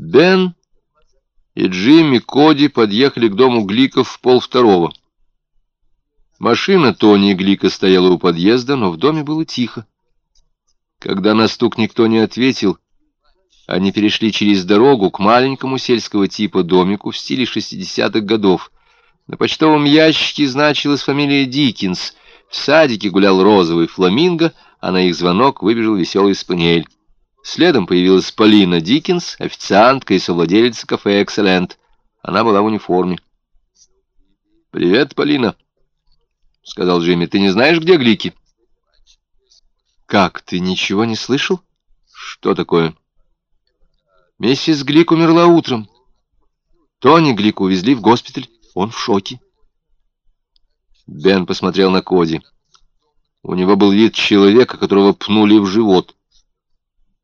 Бен и Джимми Коди подъехали к дому Гликов в полвторого. Машина Тони Глика стояла у подъезда, но в доме было тихо. Когда на стук никто не ответил, они перешли через дорогу к маленькому сельского типа домику в стиле 60-х годов. На почтовом ящике значилась фамилия Диккенс. В садике гулял розовый фламинго, а на их звонок выбежал веселый спаниель. Следом появилась Полина Диккенс, официантка и совладелица кафе «Экселент». Она была в униформе. «Привет, Полина», — сказал Джимми. «Ты не знаешь, где Глики?» «Как, ты ничего не слышал?» «Что такое?» «Миссис Глик умерла утром. Тони Глик увезли в госпиталь. Он в шоке». Бен посмотрел на Коди. У него был вид человека, которого пнули в живот.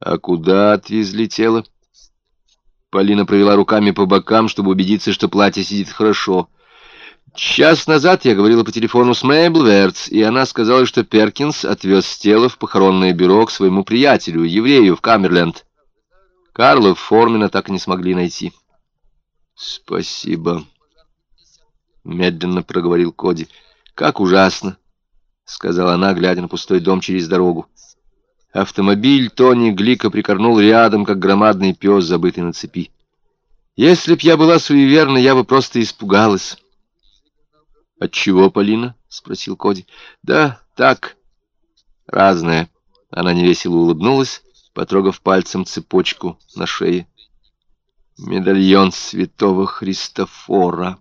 «А куда отвезли тело?» Полина провела руками по бокам, чтобы убедиться, что платье сидит хорошо. Час назад я говорила по телефону с Мэйбл Вертс, и она сказала, что Перкинс отвез тело в похоронное бюро к своему приятелю, еврею, в Камерленд. Карла Формина так и не смогли найти. «Спасибо», — медленно проговорил Коди. «Как ужасно», — сказала она, глядя на пустой дом через дорогу. Автомобиль Тони Глика прикорнул рядом, как громадный пес, забытый на цепи. Если б я была суеверна, я бы просто испугалась. «Отчего, Полина?» — спросил Коди. «Да, так, разное». Она невесело улыбнулась, потрогав пальцем цепочку на шее. «Медальон святого Христофора».